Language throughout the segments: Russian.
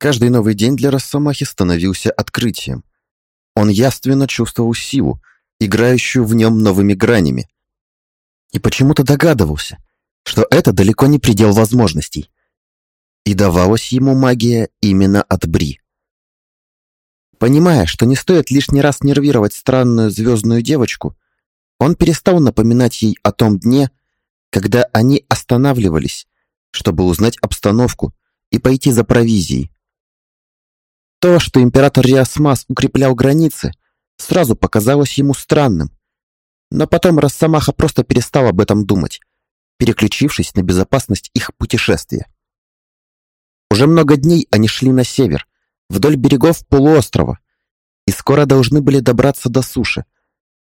Каждый новый день для Росомахи становился открытием. Он явственно чувствовал силу, играющую в нем новыми гранями. И почему-то догадывался, что это далеко не предел возможностей. И давалась ему магия именно от Бри. Понимая, что не стоит лишний раз нервировать странную звездную девочку, он перестал напоминать ей о том дне, когда они останавливались, чтобы узнать обстановку и пойти за провизией. То, что император Риасмас укреплял границы, сразу показалось ему странным. Но потом Росомаха просто перестал об этом думать, переключившись на безопасность их путешествия. Уже много дней они шли на север, вдоль берегов полуострова, и скоро должны были добраться до суши,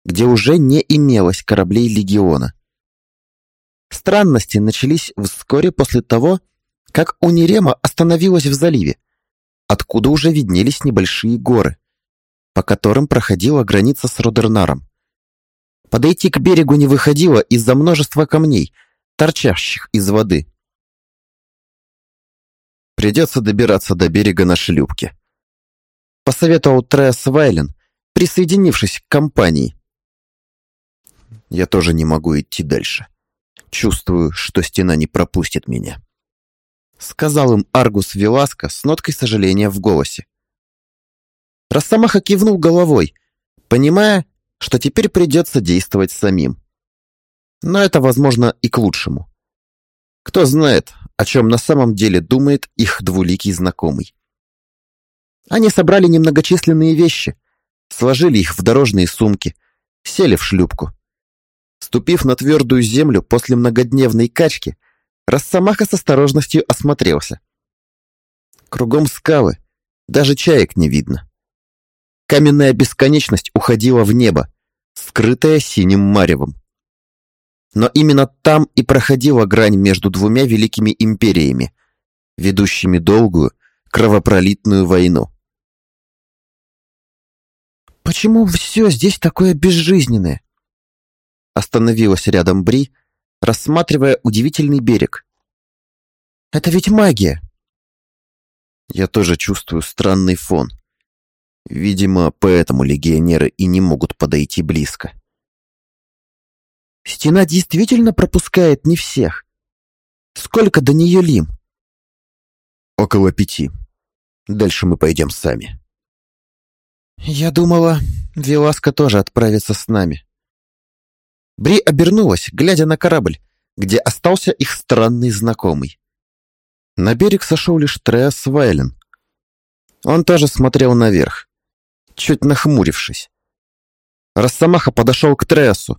где уже не имелось кораблей легиона. Странности начались вскоре после того, как Унирема остановилась в заливе, откуда уже виднелись небольшие горы, по которым проходила граница с Родернаром. Подойти к берегу не выходило из-за множества камней, торчащих из воды. Придется добираться до берега на шлюпке. Посоветовал Трес Вайлен, присоединившись к компании. Я тоже не могу идти дальше. Чувствую, что стена не пропустит меня. Сказал им Аргус Веласко с ноткой сожаления в голосе. Росомаха кивнул головой, понимая, что теперь придется действовать самим. Но это, возможно, и к лучшему. Кто знает, о чем на самом деле думает их двуликий знакомый. Они собрали немногочисленные вещи, сложили их в дорожные сумки, сели в шлюпку. Ступив на твердую землю после многодневной качки, Росомаха с осторожностью осмотрелся. Кругом скалы, даже чаек не видно. Каменная бесконечность уходила в небо, скрытая синим маревом. Но именно там и проходила грань между двумя великими империями, ведущими долгую, кровопролитную войну. «Почему все здесь такое безжизненное?» Остановилась рядом Бри, рассматривая удивительный берег. «Это ведь магия!» Я тоже чувствую странный фон. Видимо, поэтому легионеры и не могут подойти близко. Стена действительно пропускает не всех. Сколько до нее лим? Около пяти. Дальше мы пойдем сами. Я думала, Веласка тоже отправится с нами. Бри обернулась, глядя на корабль, где остался их странный знакомый. На берег сошел лишь Треас Вайлен. Он тоже смотрел наверх, чуть нахмурившись. Росомаха подошел к Треасу,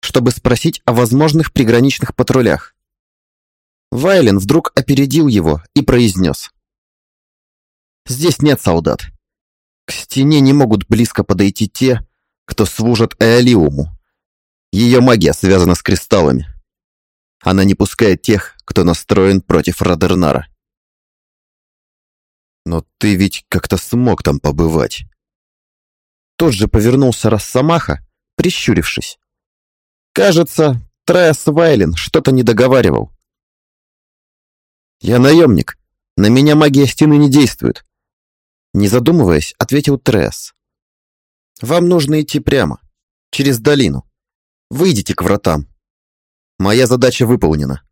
чтобы спросить о возможных приграничных патрулях. Вайлен вдруг опередил его и произнес. «Здесь нет солдат. К стене не могут близко подойти те, кто служат Эолиуму. Ее магия связана с кристаллами. Она не пускает тех, кто настроен против Радернара. Но ты ведь как-то смог там побывать. Тот же повернулся Росомаха, прищурившись. Кажется, Трес Вайлен что-то не договаривал. Я наемник. На меня магия стены не действует. Не задумываясь, ответил Трес. Вам нужно идти прямо, через долину. Выйдите к вратам. Моя задача выполнена.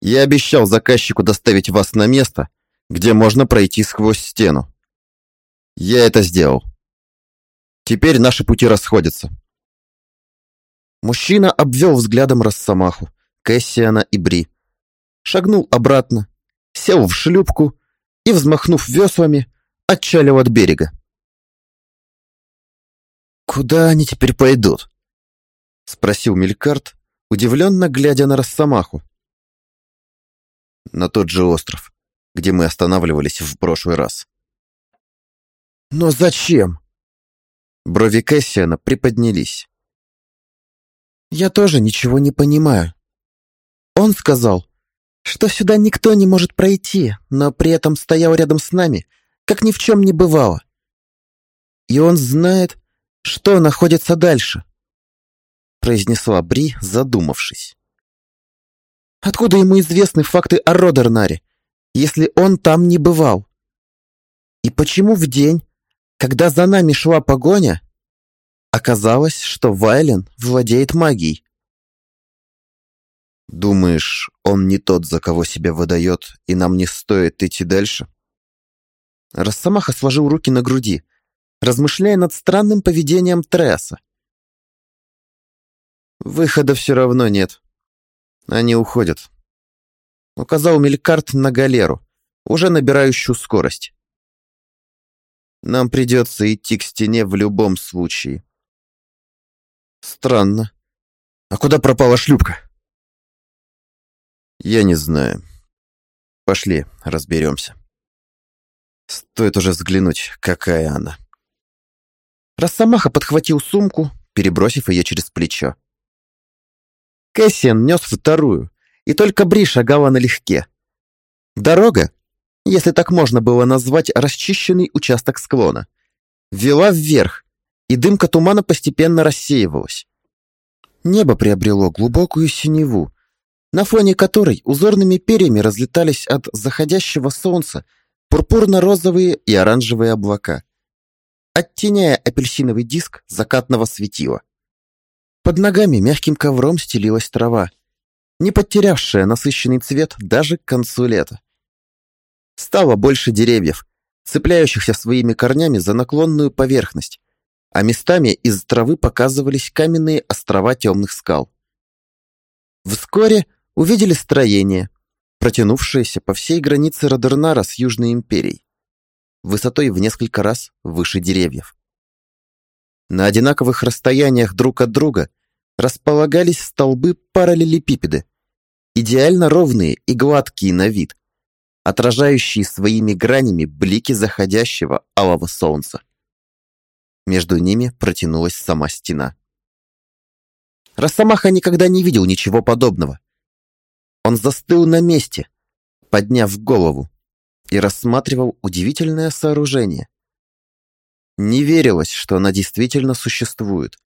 Я обещал заказчику доставить вас на место, где можно пройти сквозь стену. Я это сделал. Теперь наши пути расходятся. Мужчина обвел взглядом Росомаху, Кэссиана и Бри. Шагнул обратно, сел в шлюпку и, взмахнув веслами, отчалил от берега. «Куда они теперь пойдут?» — спросил Мелькарт, удивленно глядя на Росомаху. «На тот же остров, где мы останавливались в прошлый раз». «Но зачем?» Брови Кэссиана приподнялись. «Я тоже ничего не понимаю. Он сказал, что сюда никто не может пройти, но при этом стоял рядом с нами, как ни в чем не бывало. И он знает, что находится дальше произнесла Бри, задумавшись. Откуда ему известны факты о Родернаре, если он там не бывал? И почему в день, когда за нами шла погоня, оказалось, что Вайлен владеет магией? Думаешь, он не тот, за кого себя выдает, и нам не стоит идти дальше? Росомаха сложил руки на груди, размышляя над странным поведением Треаса. Выхода все равно нет. Они уходят. Указал Мелькарт на галеру, уже набирающую скорость. Нам придется идти к стене в любом случае. Странно. А куда пропала шлюпка? Я не знаю. Пошли, разберемся. Стоит уже взглянуть, какая она. Росомаха подхватил сумку, перебросив ее через плечо. Кэссиан нес вторую, и только Бри шагала налегке. Дорога, если так можно было назвать расчищенный участок склона, вела вверх, и дымка тумана постепенно рассеивалась. Небо приобрело глубокую синеву, на фоне которой узорными перьями разлетались от заходящего солнца пурпурно-розовые и оранжевые облака, оттеняя апельсиновый диск закатного светила. Под ногами мягким ковром стелилась трава, не потерявшая насыщенный цвет даже к концу лета. Стало больше деревьев, цепляющихся своими корнями за наклонную поверхность, а местами из травы показывались каменные острова темных скал. Вскоре увидели строение, протянувшееся по всей границе Родернара с Южной империей, высотой в несколько раз выше деревьев. На одинаковых расстояниях друг от друга располагались столбы-параллелепипеды, идеально ровные и гладкие на вид, отражающие своими гранями блики заходящего алого солнца. Между ними протянулась сама стена. Росомаха никогда не видел ничего подобного. Он застыл на месте, подняв голову, и рассматривал удивительное сооружение. Не верилось, что она действительно существует.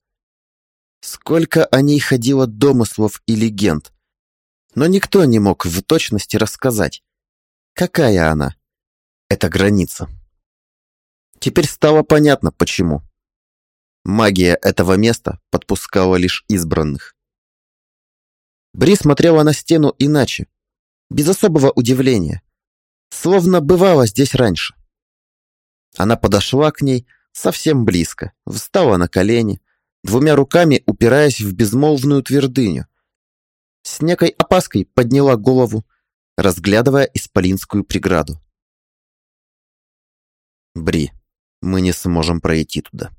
Сколько о ней ходило домыслов и легенд, но никто не мог в точности рассказать, какая она, эта граница. Теперь стало понятно, почему. Магия этого места подпускала лишь избранных. Бри смотрела на стену иначе, без особого удивления, словно бывало здесь раньше. Она подошла к ней, совсем близко, встала на колени, двумя руками упираясь в безмолвную твердыню. С некой опаской подняла голову, разглядывая исполинскую преграду. «Бри, мы не сможем пройти туда».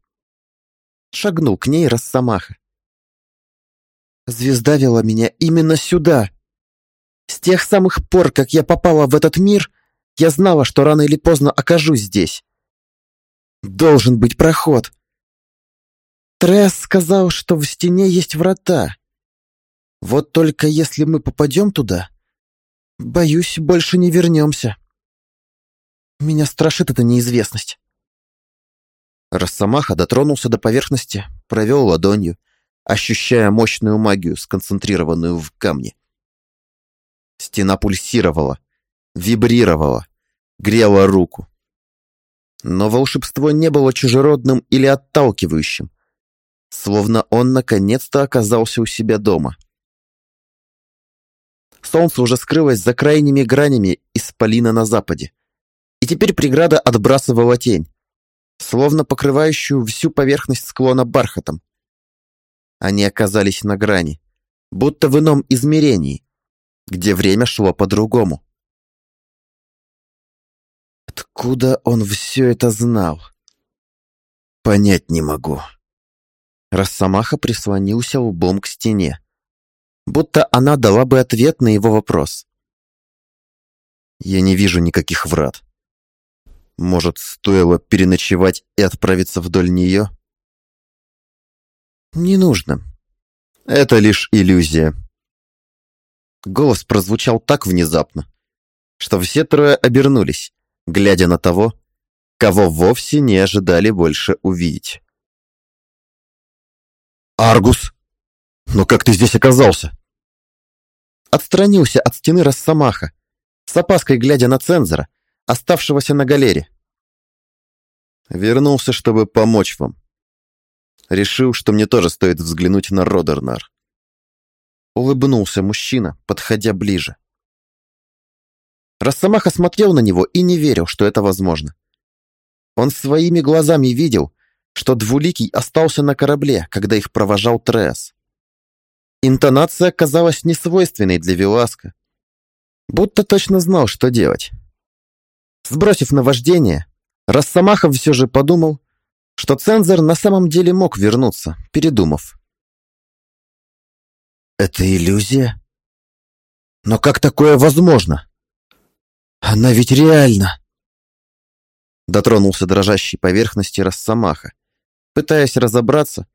Шагнул к ней Росомаха. «Звезда вела меня именно сюда. С тех самых пор, как я попала в этот мир, я знала, что рано или поздно окажусь здесь. Должен быть проход. Тресс сказал, что в стене есть врата. Вот только если мы попадем туда, боюсь, больше не вернемся. Меня страшит эта неизвестность. Росомаха дотронулся до поверхности, провел ладонью, ощущая мощную магию, сконцентрированную в камне. Стена пульсировала, вибрировала, грела руку. Но волшебство не было чужеродным или отталкивающим, словно он наконец-то оказался у себя дома. Солнце уже скрылось за крайними гранями исполина на западе, и теперь преграда отбрасывала тень, словно покрывающую всю поверхность склона бархатом. Они оказались на грани, будто в ином измерении, где время шло по-другому. Откуда он все это знал? Понять не могу. Росомаха прислонился лбом к стене, будто она дала бы ответ на его вопрос. Я не вижу никаких врат. Может, стоило переночевать и отправиться вдоль нее? Не нужно. Это лишь иллюзия. Голос прозвучал так внезапно, что все трое обернулись, глядя на того, кого вовсе не ожидали больше увидеть. «Аргус! Но как ты здесь оказался?» Отстранился от стены Росомаха, с опаской глядя на цензора, оставшегося на галере. Вернулся, чтобы помочь вам. Решил, что мне тоже стоит взглянуть на Родернар. Улыбнулся мужчина, подходя ближе. Росомаха смотрел на него и не верил, что это возможно. Он своими глазами видел, что Двуликий остался на корабле, когда их провожал Трес. Интонация казалась несвойственной для Веласка. Будто точно знал, что делать. Сбросив наваждение, Росомахов все же подумал, что цензор на самом деле мог вернуться, передумав. «Это иллюзия? Но как такое возможно? Она ведь реальна!» Дотронулся дрожащей поверхности Росомаха, пытаясь разобраться,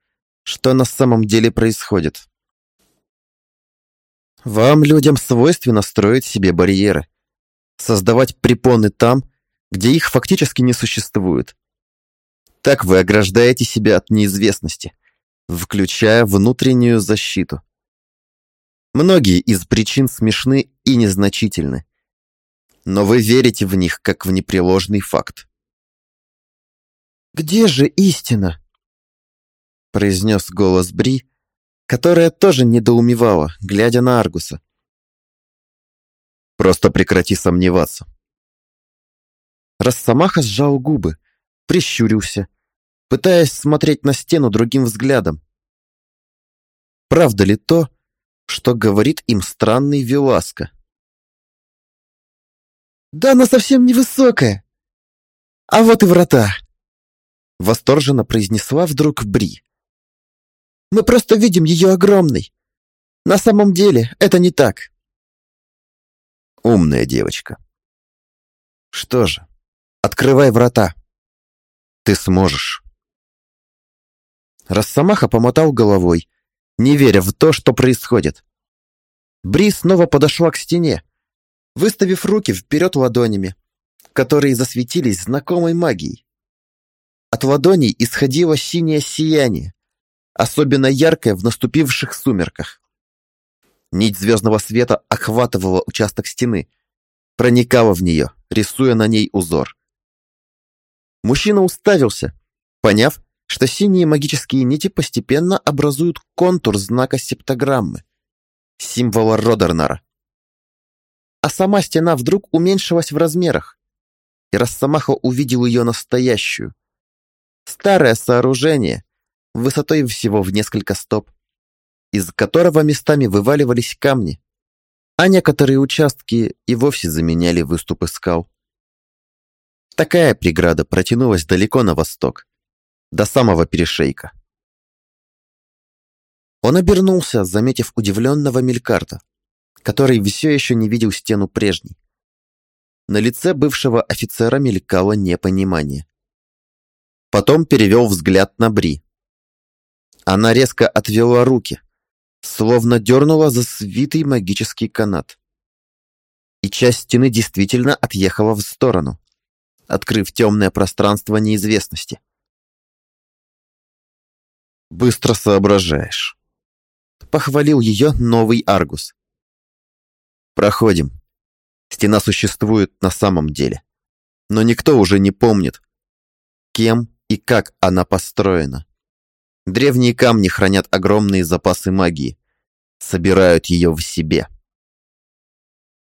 что на самом деле происходит. Вам, людям, свойственно строить себе барьеры, создавать препоны там, где их фактически не существует. Так вы ограждаете себя от неизвестности, включая внутреннюю защиту. Многие из причин смешны и незначительны, но вы верите в них как в непреложный факт. «Где же истина?» Произнес голос Бри, которая тоже недоумевала, глядя на Аргуса. «Просто прекрати сомневаться». Росомаха сжал губы, прищурился, пытаясь смотреть на стену другим взглядом. Правда ли то, что говорит им странный Веласко? «Да она совсем невысокая! А вот и врата!» Восторженно произнесла вдруг Бри. Мы просто видим ее огромной. На самом деле это не так. Умная девочка. Что же, открывай врата. Ты сможешь. Росомаха помотал головой, не веря в то, что происходит. Бри снова подошла к стене, выставив руки вперед ладонями, которые засветились знакомой магией. От ладоней исходило синее сияние, особенно яркое в наступивших сумерках. Нить звездного света охватывала участок стены, проникала в нее, рисуя на ней узор. Мужчина уставился, поняв, что синие магические нити постепенно образуют контур знака септограммы, символа Родернара. А сама стена вдруг уменьшилась в размерах, и Росомаха увидел ее настоящую. Старое сооружение, высотой всего в несколько стоп, из которого местами вываливались камни, а некоторые участки и вовсе заменяли выступы скал. Такая преграда протянулась далеко на восток, до самого перешейка. Он обернулся, заметив удивленного Мелькарта, который все еще не видел стену прежней. На лице бывшего офицера мелькало непонимание. Потом перевел взгляд на Бри, она резко отвела руки, словно дернула за свитый магический канат. И часть стены действительно отъехала в сторону, открыв темное пространство неизвестности. «Быстро соображаешь», — похвалил ее новый Аргус. «Проходим. Стена существует на самом деле, но никто уже не помнит, кем и как она построена. Древние камни хранят огромные запасы магии, собирают ее в себе.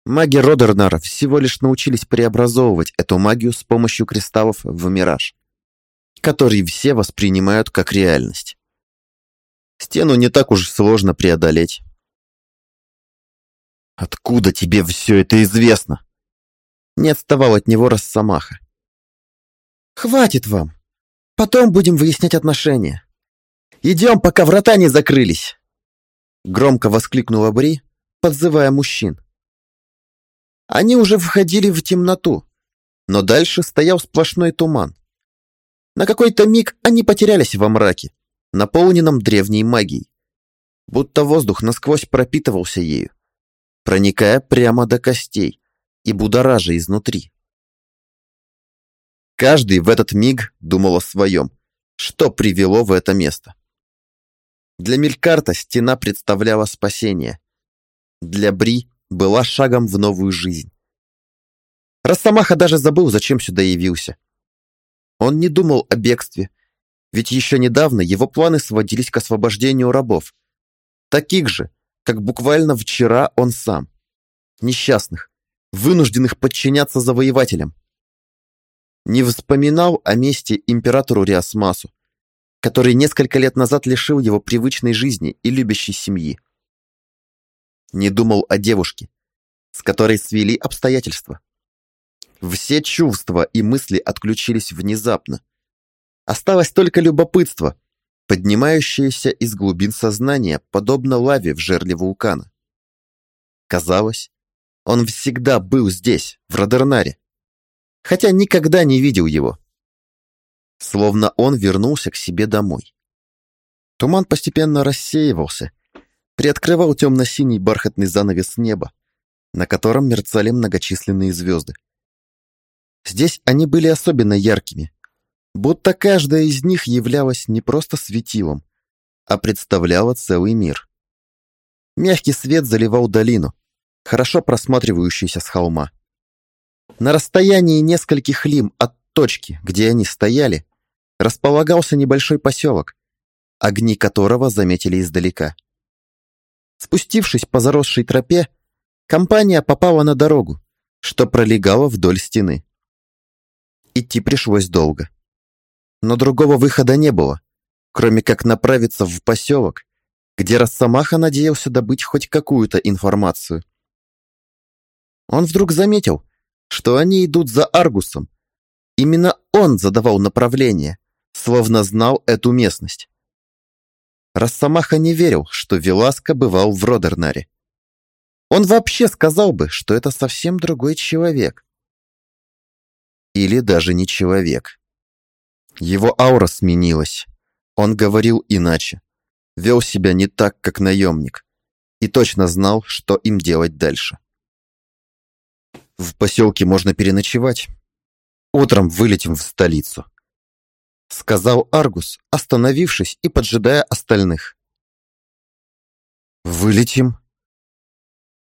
Маги Родернара всего лишь научились преобразовывать эту магию с помощью кристаллов в мираж, который все воспринимают как реальность. Стену не так уж сложно преодолеть. «Откуда тебе все это известно?» Не отставал от него Росомаха. «Хватит вам. Потом будем выяснять отношения. Идем, пока врата не закрылись!» Громко воскликнула Бри, подзывая мужчин. Они уже входили в темноту, но дальше стоял сплошной туман. На какой-то миг они потерялись во мраке, наполненном древней магией, будто воздух насквозь пропитывался ею, проникая прямо до костей и будоража изнутри. Каждый в этот миг думал о своем, что привело в это место. Для Мелькарта стена представляла спасение. Для Бри была шагом в новую жизнь. Росомаха даже забыл, зачем сюда явился. Он не думал о бегстве, ведь еще недавно его планы сводились к освобождению рабов, таких же, как буквально вчера он сам, несчастных, вынужденных подчиняться завоевателям. Не вспоминал о месте императору Риасмасу, который несколько лет назад лишил его привычной жизни и любящей семьи. Не думал о девушке, с которой свели обстоятельства. Все чувства и мысли отключились внезапно. Осталось только любопытство, поднимающееся из глубин сознания, подобно лаве в жерле вулкана. Казалось, он всегда был здесь, в Родернаре, хотя никогда не видел его. Словно он вернулся к себе домой. Туман постепенно рассеивался, приоткрывал темно-синий бархатный занавес неба, на котором мерцали многочисленные звезды. Здесь они были особенно яркими, будто каждая из них являлась не просто светилом, а представляла целый мир. Мягкий свет заливал долину, хорошо просматривающуюся с холма. На расстоянии нескольких лим от точки, где они стояли, располагался небольшой поселок, огни которого заметили издалека. Спустившись по заросшей тропе, компания попала на дорогу, что пролегала вдоль стены. Идти пришлось долго. Но другого выхода не было, кроме как направиться в поселок, где Росомаха надеялся добыть хоть какую-то информацию. Он вдруг заметил, что они идут за Аргусом. Именно он задавал направление, словно знал эту местность. Росомаха не верил, что Веласко бывал в Родернаре. Он вообще сказал бы, что это совсем другой человек. Или даже не человек. Его аура сменилась. Он говорил иначе. Вел себя не так, как наемник. И точно знал, что им делать дальше. В поселке можно переночевать. Утром вылетим в столицу. Сказал Аргус, остановившись и поджидая остальных. Вылетим?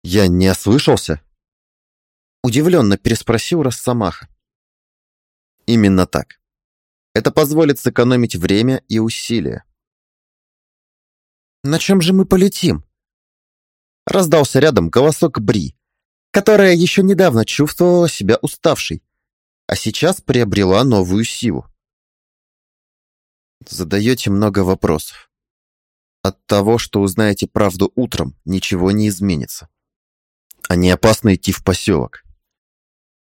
Я не ослышался? Удивленно переспросил Росомаха. Именно так. Это позволит сэкономить время и усилия. «На чем же мы полетим?» Раздался рядом голосок Бри, которая еще недавно чувствовала себя уставшей, а сейчас приобрела новую силу. Задаете много вопросов. От того, что узнаете правду утром, ничего не изменится. А не опасно идти в поселок.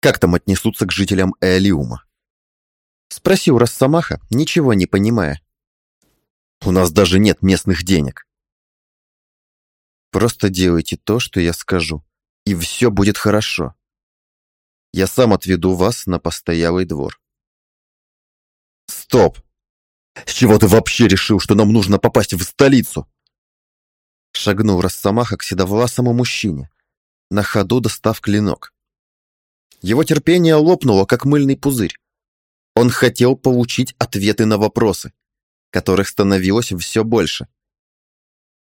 Как там отнесутся к жителям Эолиума? Спросил Росомаха, ничего не понимая. У нас даже нет местных денег. Просто делайте то, что я скажу, и все будет хорошо. Я сам отведу вас на постоялый двор. Стоп! С чего ты вообще решил, что нам нужно попасть в столицу? Шагнул Росомаха к седовласому мужчине, на ходу достав клинок. Его терпение лопнуло, как мыльный пузырь. Он хотел получить ответы на вопросы, которых становилось все больше.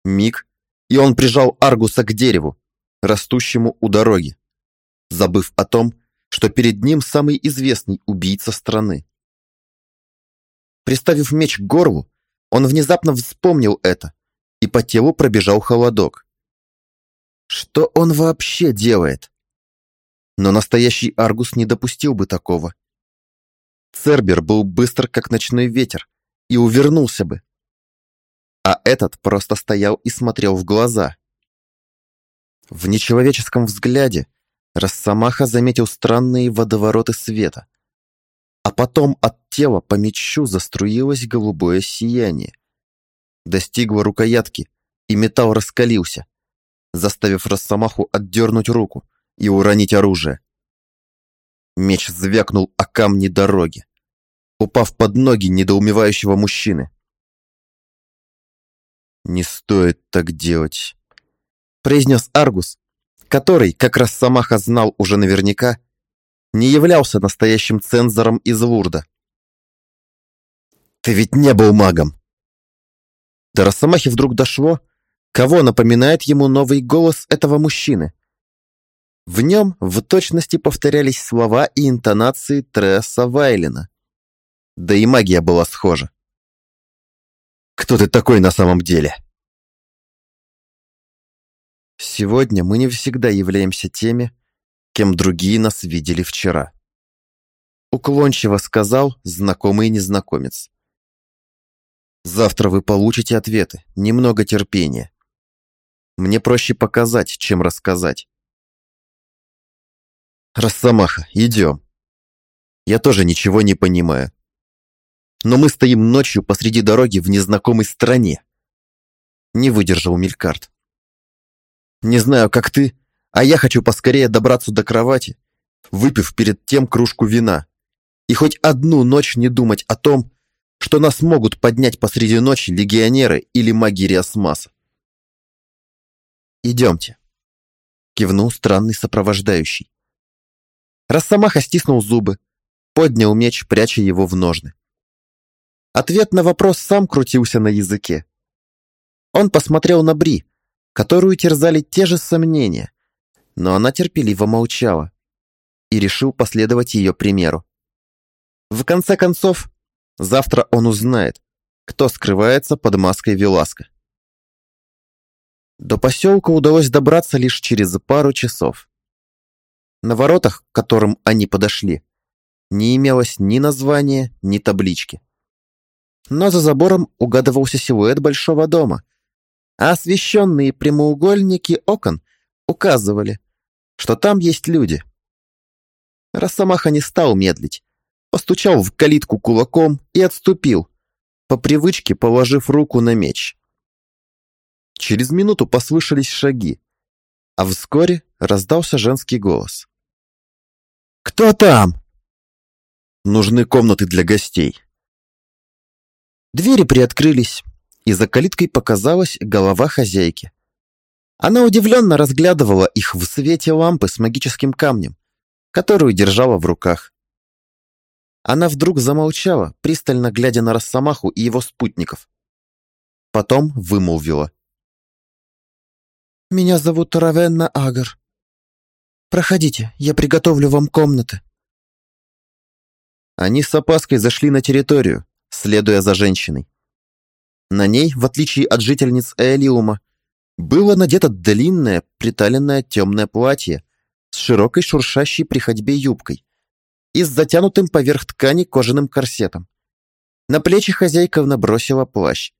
Миг, и он прижал Аргуса к дереву, растущему у дороги, забыв о том, что перед ним самый известный убийца страны. Приставив меч к горлу, он внезапно вспомнил это, и по телу пробежал холодок. Что он вообще делает? Но настоящий Аргус не допустил бы такого. Цербер был быстр, как ночной ветер, и увернулся бы. А этот просто стоял и смотрел в глаза. В нечеловеческом взгляде Росомаха заметил странные водовороты света. А потом от тела по мечу заструилось голубое сияние. Достигло рукоятки, и металл раскалился, заставив Росомаху отдернуть руку и уронить оружие. Меч звякнул о камни дороги, упав под ноги недоумевающего мужчины. «Не стоит так делать», — произнес Аргус, который, как раз Самаха знал уже наверняка, не являлся настоящим цензором из Лурда. «Ты ведь не был магом!» До Росомахи вдруг дошло, кого напоминает ему новый голос этого мужчины. В нем в точности повторялись слова и интонации Тресса Вайлина. Да и магия была схожа. Кто ты такой на самом деле? Сегодня мы не всегда являемся теми, кем другие нас видели вчера. Уклончиво сказал знакомый незнакомец. Завтра вы получите ответы, немного терпения. Мне проще показать, чем рассказать. Росомаха, идем. Я тоже ничего не понимаю. Но мы стоим ночью посреди дороги в незнакомой стране. Не выдержал Мелькарт. Не знаю, как ты, а я хочу поскорее добраться до кровати, выпив перед тем кружку вина, и хоть одну ночь не думать о том, что нас могут поднять посреди ночи легионеры или маги Риасмаса. «Идемте», — кивнул странный сопровождающий. Росомаха стиснул зубы, поднял меч, пряча его в ножны. Ответ на вопрос сам крутился на языке. Он посмотрел на Бри, которую терзали те же сомнения, но она терпеливо молчала и решил последовать ее примеру. В конце концов, завтра он узнает, кто скрывается под маской Веласка. До поселка удалось добраться лишь через пару часов. На воротах, к которым они подошли, не имелось ни названия, ни таблички. Но за забором угадывался силуэт большого дома, а освещенные прямоугольники окон указывали, что там есть люди. Росомаха не стал медлить, постучал в калитку кулаком и отступил, по привычке положив руку на меч. Через минуту послышались шаги, а вскоре раздался женский голос. «Кто там?» «Нужны комнаты для гостей». Двери приоткрылись, и за калиткой показалась голова хозяйки. Она удивленно разглядывала их в свете лампы с магическим камнем, которую держала в руках. Она вдруг замолчала, пристально глядя на Росомаху и его спутников. Потом вымолвила. Меня зовут Равенна Агар. Проходите, я приготовлю вам комнаты. Они с опаской зашли на территорию, следуя за женщиной. На ней, в отличие от жительниц Элиума, было надето длинное, приталенное темное платье с широкой шуршащей при ходьбе юбкой и с затянутым поверх ткани кожаным корсетом. На плечи хозяйка набросила плащ,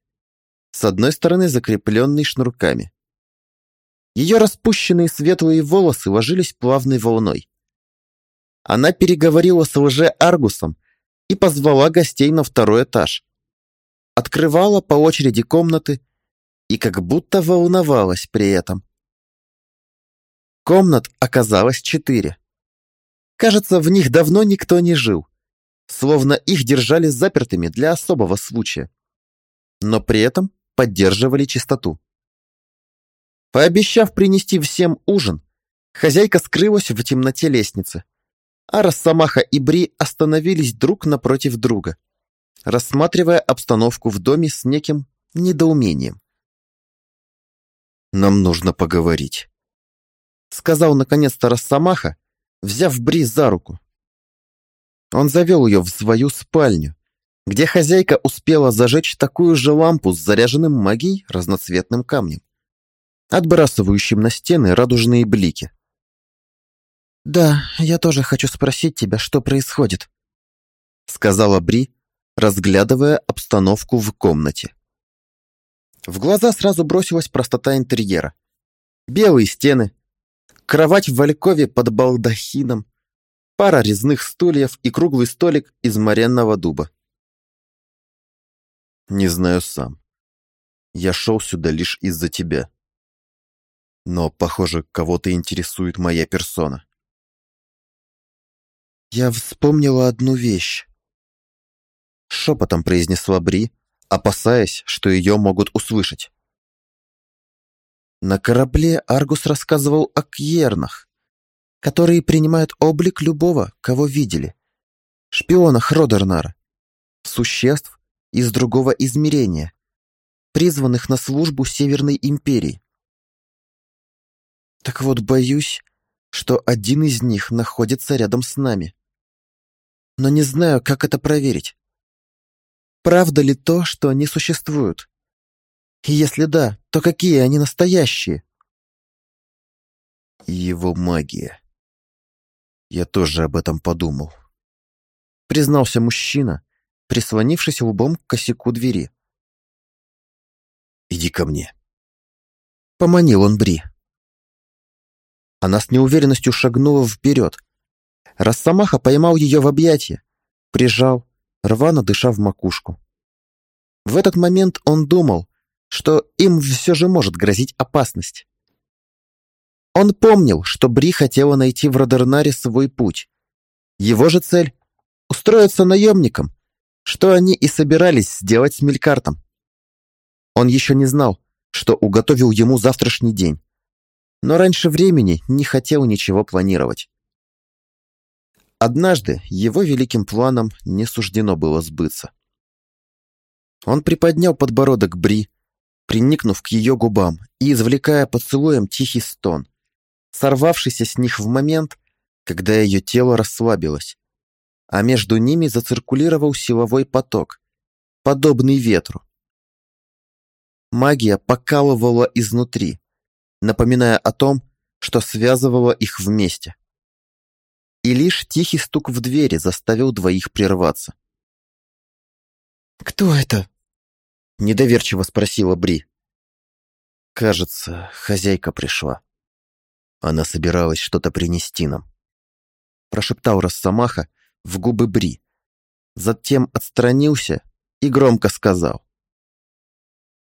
с одной стороны закрепленный шнурками. Ее распущенные светлые волосы ложились плавной волной. Она переговорила с лже-аргусом и позвала гостей на второй этаж. Открывала по очереди комнаты и как будто волновалась при этом. Комнат оказалось четыре. Кажется, в них давно никто не жил, словно их держали запертыми для особого случая, но при этом поддерживали чистоту. Пообещав принести всем ужин, хозяйка скрылась в темноте лестницы, а Росомаха и Бри остановились друг напротив друга, рассматривая обстановку в доме с неким недоумением. «Нам нужно поговорить», — сказал наконец-то Росомаха, взяв Бри за руку. Он завел ее в свою спальню, где хозяйка успела зажечь такую же лампу с заряженным магией разноцветным камнем отбрасывающим на стены радужные блики. «Да, я тоже хочу спросить тебя, что происходит», сказала Бри, разглядывая обстановку в комнате. В глаза сразу бросилась простота интерьера. Белые стены, кровать в валькове под балдахином, пара резных стульев и круглый столик из моренного дуба. «Не знаю сам. Я шел сюда лишь из-за тебя», но, похоже, кого-то интересует моя персона. «Я вспомнила одну вещь», — шепотом произнесла Бри, опасаясь, что ее могут услышать. На корабле Аргус рассказывал о кьернах, которые принимают облик любого, кого видели, шпионах Родернара, существ из другого измерения, призванных на службу Северной Империи. Так вот, боюсь, что один из них находится рядом с нами. Но не знаю, как это проверить. Правда ли то, что они существуют? И если да, то какие они настоящие? Его магия. Я тоже об этом подумал. Признался мужчина, прислонившись лбом к косяку двери. «Иди ко мне». Поманил он Бри. Она с неуверенностью шагнула вперед. Росомаха поймал ее в объятия, прижал, рвано дыша в макушку. В этот момент он думал, что им все же может грозить опасность. Он помнил, что Бри хотела найти в Родернаре свой путь. Его же цель — устроиться наемником, что они и собирались сделать с Мелькартом. Он еще не знал, что уготовил ему завтрашний день, но раньше времени не хотел ничего планировать. Однажды его великим планом не суждено было сбыться. Он приподнял подбородок Бри, приникнув к ее губам и извлекая поцелуем тихий стон, сорвавшийся с них в момент, когда ее тело расслабилось, а между ними зациркулировал силовой поток, подобный ветру. Магия покалывала изнутри, напоминая о том, что связывало их вместе и лишь тихий стук в двери заставил двоих прерваться. «Кто это?» — недоверчиво спросила Бри. «Кажется, хозяйка пришла. Она собиралась что-то принести нам», — прошептал Росомаха в губы Бри. Затем отстранился и громко сказал.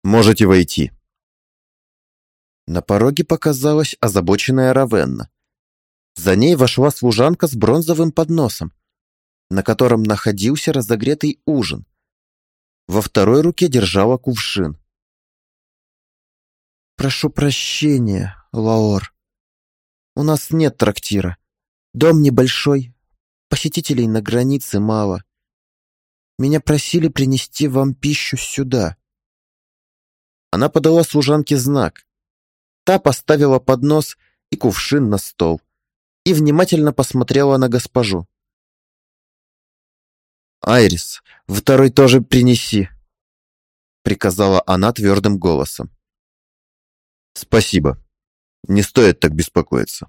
«Можете войти». На пороге показалась озабоченная Равенна. За ней вошла служанка с бронзовым подносом, на котором находился разогретый ужин. Во второй руке держала кувшин. «Прошу прощения, Лаор. У нас нет трактира. Дом небольшой, посетителей на границе мало. Меня просили принести вам пищу сюда». Она подала служанке знак. Та поставила поднос и кувшин на стол и внимательно посмотрела на госпожу. «Айрис, второй тоже принеси», — приказала она твердым голосом. «Спасибо. Не стоит так беспокоиться.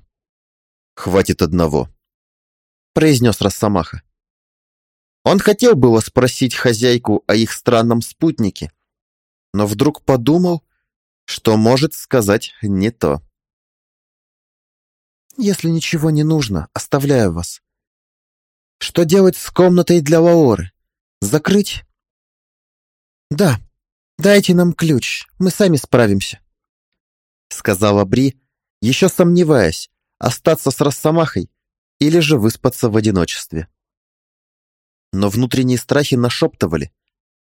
Хватит одного», — произнес Росомаха. Он хотел было спросить хозяйку о их странном спутнике, но вдруг подумал, что может сказать не то. Если ничего не нужно, оставляю вас. Что делать с комнатой для Лаоры? Закрыть? Да, дайте нам ключ, мы сами справимся. Сказала Бри, еще сомневаясь, остаться с Росомахой или же выспаться в одиночестве. Но внутренние страхи нашептывали,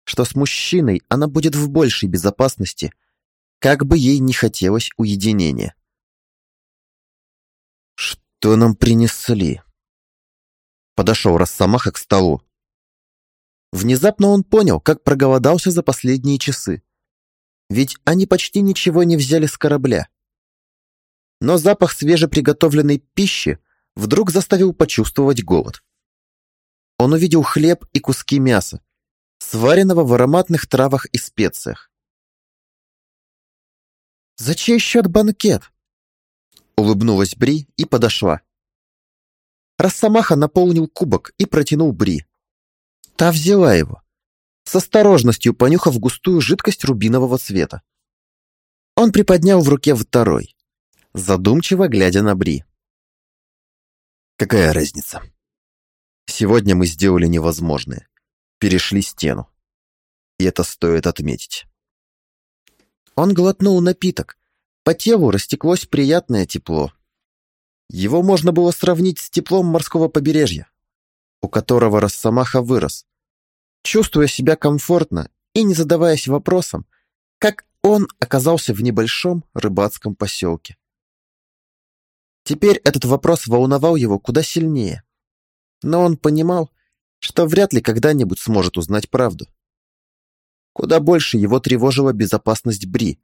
что с мужчиной она будет в большей безопасности, как бы ей не хотелось уединения. «Что нам принесли?» Подошел Росомаха к столу. Внезапно он понял, как проголодался за последние часы. Ведь они почти ничего не взяли с корабля. Но запах свежеприготовленной пищи вдруг заставил почувствовать голод. Он увидел хлеб и куски мяса, сваренного в ароматных травах и специях. «За чей счет банкет?» Улыбнулась Бри и подошла. Росомаха наполнил кубок и протянул Бри. Та взяла его, с осторожностью понюхав густую жидкость рубинового цвета. Он приподнял в руке второй, задумчиво глядя на Бри. «Какая разница? Сегодня мы сделали невозможное. Перешли стену. И это стоит отметить». Он глотнул напиток, по телу растеклось приятное тепло. Его можно было сравнить с теплом морского побережья, у которого Росомаха вырос, чувствуя себя комфортно и не задаваясь вопросом, как он оказался в небольшом рыбацком поселке. Теперь этот вопрос волновал его куда сильнее, но он понимал, что вряд ли когда-нибудь сможет узнать правду. Куда больше его тревожила безопасность Бри,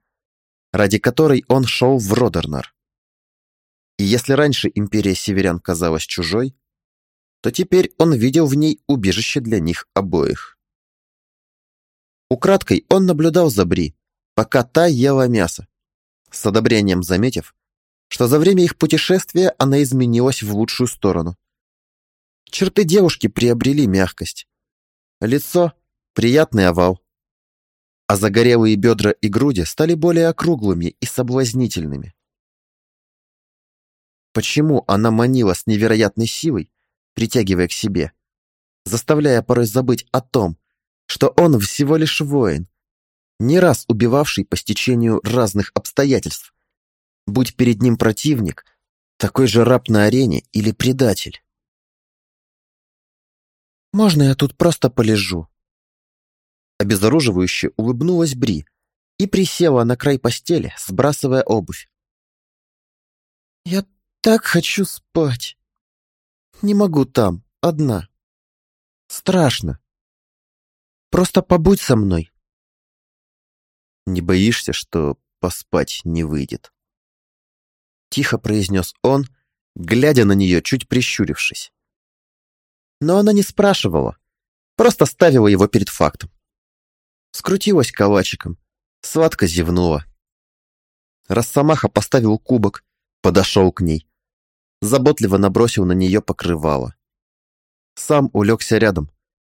ради которой он шел в Родернар. И если раньше империя северян казалась чужой, то теперь он видел в ней убежище для них обоих. Украдкой он наблюдал за Бри, пока та ела мясо, с одобрением заметив, что за время их путешествия она изменилась в лучшую сторону. Черты девушки приобрели мягкость. Лицо — приятный овал. А загорелые бедра и груди стали более округлыми и соблазнительными. Почему она манила с невероятной силой, притягивая к себе, заставляя порой забыть о том, что он всего лишь воин, не раз убивавший по стечению разных обстоятельств, будь перед ним противник, такой же раб на арене или предатель. «Можно я тут просто полежу?» Обезоруживающе улыбнулась Бри и присела на край постели, сбрасывая обувь. «Я так хочу спать. Не могу там, одна. Страшно. Просто побудь со мной». «Не боишься, что поспать не выйдет?» Тихо произнес он, глядя на нее, чуть прищурившись. Но она не спрашивала, просто ставила его перед фактом. Скрутилась калачиком, сладко зевнула. Росомаха поставил кубок, подошел к ней. Заботливо набросил на нее покрывало. Сам улегся рядом,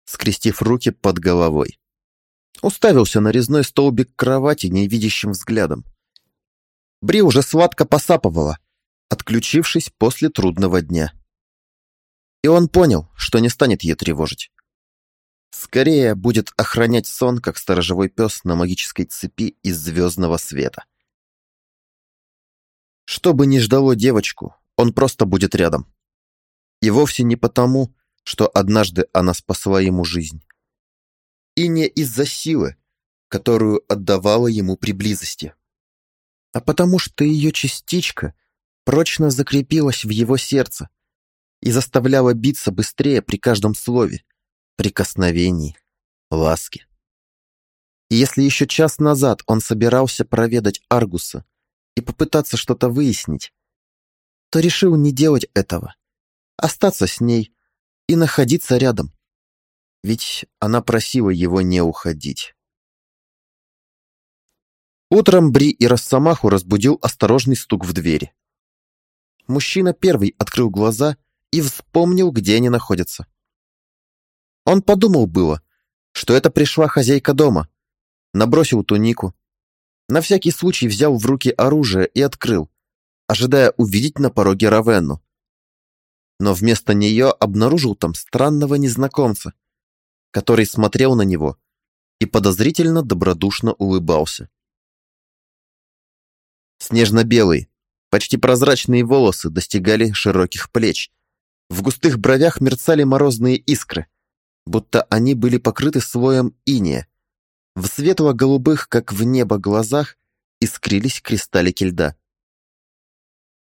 скрестив руки под головой. Уставился на резной столбик кровати невидящим взглядом. Бри уже сладко посапывала, отключившись после трудного дня. И он понял, что не станет ее тревожить. Скорее будет охранять сон, как сторожевой пес на магической цепи из звездного света. Что бы ни ждало девочку, он просто будет рядом. И вовсе не потому, что однажды она спасла ему жизнь. И не из-за силы, которую отдавала ему при близости, а потому что ее частичка прочно закрепилась в его сердце, и заставляла биться быстрее при каждом слове, прикосновении, ласке. И если еще час назад он собирался проведать Аргуса и попытаться что-то выяснить, то решил не делать этого, остаться с ней и находиться рядом, ведь она просила его не уходить. Утром Бри и Росомаху разбудил осторожный стук в двери. Мужчина первый открыл глаза и вспомнил, где они находятся. Он подумал было, что это пришла хозяйка дома, набросил тунику, на всякий случай взял в руки оружие и открыл, ожидая увидеть на пороге Равенну. Но вместо нее обнаружил там странного незнакомца, который смотрел на него и подозрительно добродушно улыбался. Снежно-белые, почти прозрачные волосы достигали широких плеч, в густых бровях мерцали морозные искры, будто они были покрыты слоем иния. В светло-голубых, как в небо, глазах искрились кристаллики льда.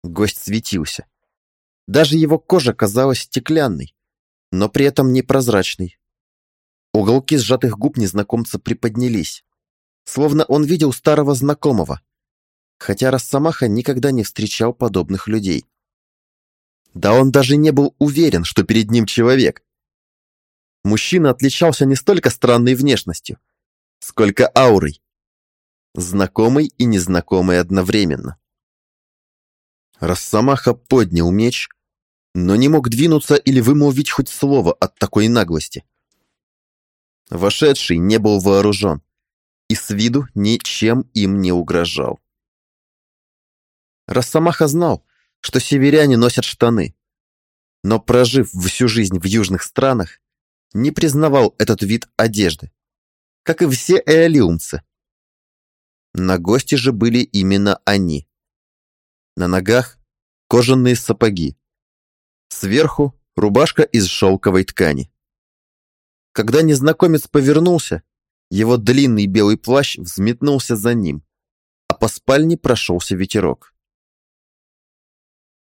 Гость светился. Даже его кожа казалась стеклянной, но при этом непрозрачной. Уголки сжатых губ незнакомца приподнялись, словно он видел старого знакомого, хотя Росомаха никогда не встречал подобных людей. Да он даже не был уверен, что перед ним человек. Мужчина отличался не столько странной внешностью, сколько аурой. Знакомый и незнакомый одновременно. Росомаха поднял меч, но не мог двинуться или вымолвить хоть слово от такой наглости. Вошедший не был вооружен и с виду ничем им не угрожал. Росомаха знал, что северяне носят штаны. Но прожив всю жизнь в южных странах, не признавал этот вид одежды, как и все эолиумцы. На гости же были именно они. На ногах кожаные сапоги. Сверху рубашка из шелковой ткани. Когда незнакомец повернулся, его длинный белый плащ взметнулся за ним, а по спальне прошелся ветерок.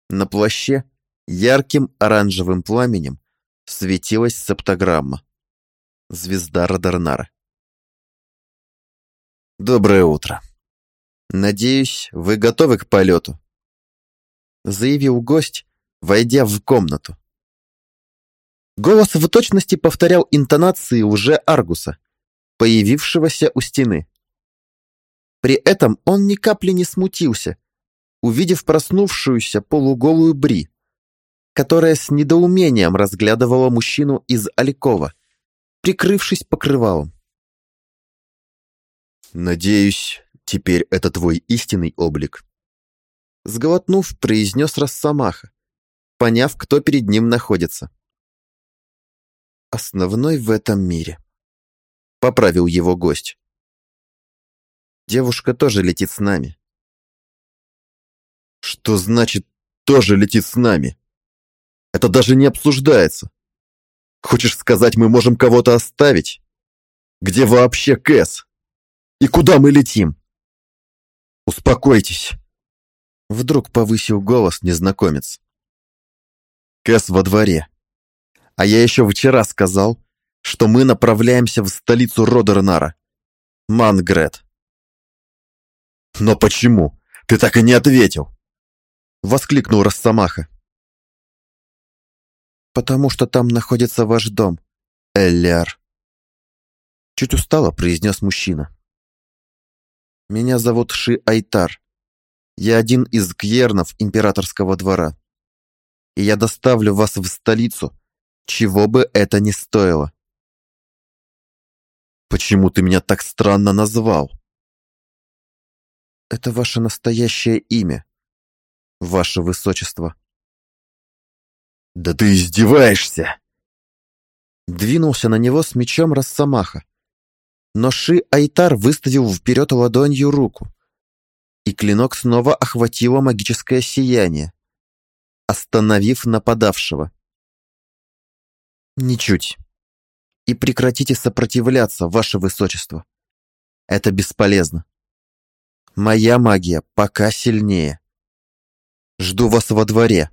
На плаще ярким оранжевым пламенем светилась септограмма. Звезда Радарнара. «Доброе утро. Надеюсь, вы готовы к полету?» Заявил гость, войдя в комнату. Голос в точности повторял интонации уже Аргуса, появившегося у стены. При этом он ни капли не смутился, увидев проснувшуюся полуголую Бри, которая с недоумением разглядывала мужчину из Алькова, прикрывшись покрывалом. «Надеюсь, теперь это твой истинный облик», сглотнув, произнес Росомаха, поняв, кто перед ним находится. «Основной в этом мире», — поправил его гость. «Девушка тоже летит с нами». «Что значит «тоже летит с нами»?» Это даже не обсуждается. Хочешь сказать, мы можем кого-то оставить? Где вообще Кэс? И куда мы летим? Успокойтесь. Вдруг повысил голос незнакомец. Кэс во дворе. А я еще вчера сказал, что мы направляемся в столицу Родернара. Мангрет. Но почему? Ты так и не ответил. Воскликнул Росомаха. Потому что там находится ваш дом, Эллиар. Чуть устало произнес мужчина. Меня зовут Ши Айтар. Я один из кьернов императорского двора. И я доставлю вас в столицу, чего бы это ни стоило. Почему ты меня так странно назвал? Это ваше настоящее имя, ваше высочество. Да ты издеваешься! Двинулся на него с мечом Росомаха. Но Ши Айтар выставил вперед ладонью руку, и клинок снова охватило магическое сияние, остановив нападавшего. «Ничуть. И прекратите сопротивляться, ваше высочество. Это бесполезно. Моя магия пока сильнее. Жду вас во дворе».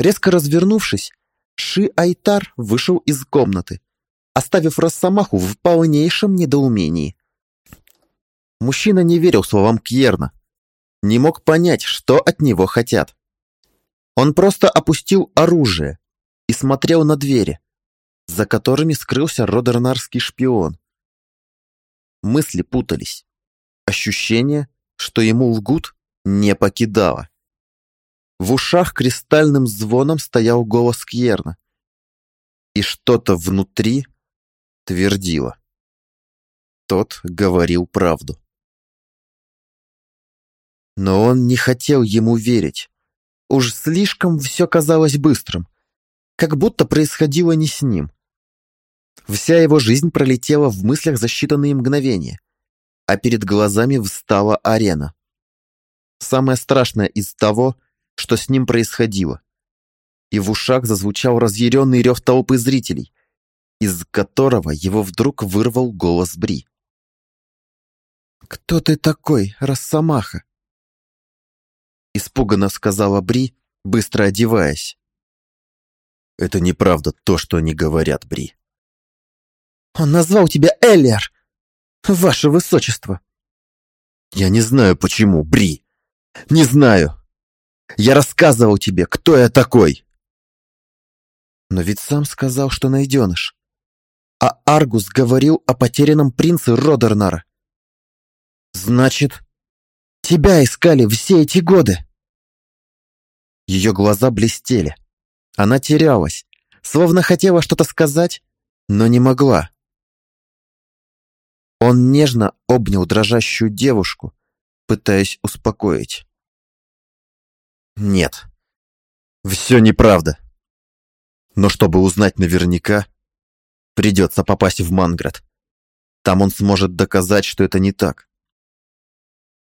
Резко развернувшись, Ши Айтар вышел из комнаты, оставив Росомаху в полнейшем недоумении. Мужчина не верил словам Кьерна, не мог понять, что от него хотят. Он просто опустил оружие и смотрел на двери, за которыми скрылся родернарский шпион. Мысли путались. Ощущение, что ему лгут, не покидало. В ушах кристальным звоном стоял голос Кьерна. И что-то внутри твердило. Тот говорил правду. Но он не хотел ему верить. Уж слишком все казалось быстрым, как будто происходило не с ним. Вся его жизнь пролетела в мыслях за считанные мгновения, а перед глазами встала арена. Самое страшное из того — что с ним происходило. И в ушах зазвучал разъяренный рев толпы зрителей, из которого его вдруг вырвал голос Бри. «Кто ты такой, Росомаха?» Испуганно сказала Бри, быстро одеваясь. «Это неправда то, что они говорят, Бри». «Он назвал тебя Эллиар, ваше высочество». «Я не знаю, почему, Бри. Не знаю. Я рассказывал тебе, кто я такой!» Но ведь сам сказал, что найденыш. А Аргус говорил о потерянном принце Родернара. «Значит, тебя искали все эти годы!» Ее глаза блестели. Она терялась, словно хотела что-то сказать, но не могла. Он нежно обнял дрожащую девушку, пытаясь успокоить. Нет. Все неправда. Но чтобы узнать наверняка, придется попасть в Манград. Там он сможет доказать, что это не так.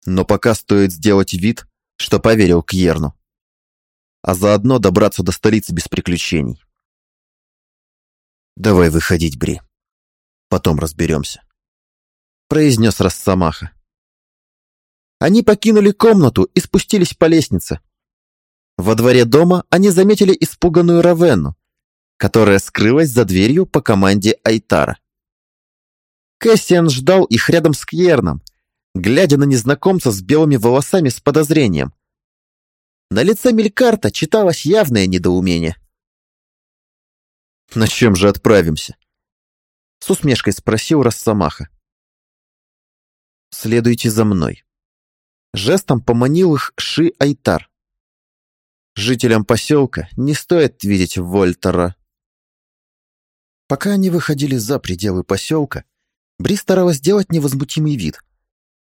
Но пока стоит сделать вид, что поверил Кьерну. А заодно добраться до столицы без приключений. «Давай выходить, Бри. Потом разберемся», — произнес Росомаха. Они покинули комнату и спустились по лестнице, во дворе дома они заметили испуганную Равенну, которая скрылась за дверью по команде Айтара. Кэссиан ждал их рядом с Кьерном, глядя на незнакомца с белыми волосами с подозрением. На лице Мелькарта читалось явное недоумение. «На чем же отправимся?» С усмешкой спросил Росомаха. «Следуйте за мной». Жестом поманил их Ши Айтар. Жителям поселка не стоит видеть Вольтера. Пока они выходили за пределы поселка, Бри старалась сделать невозмутимый вид,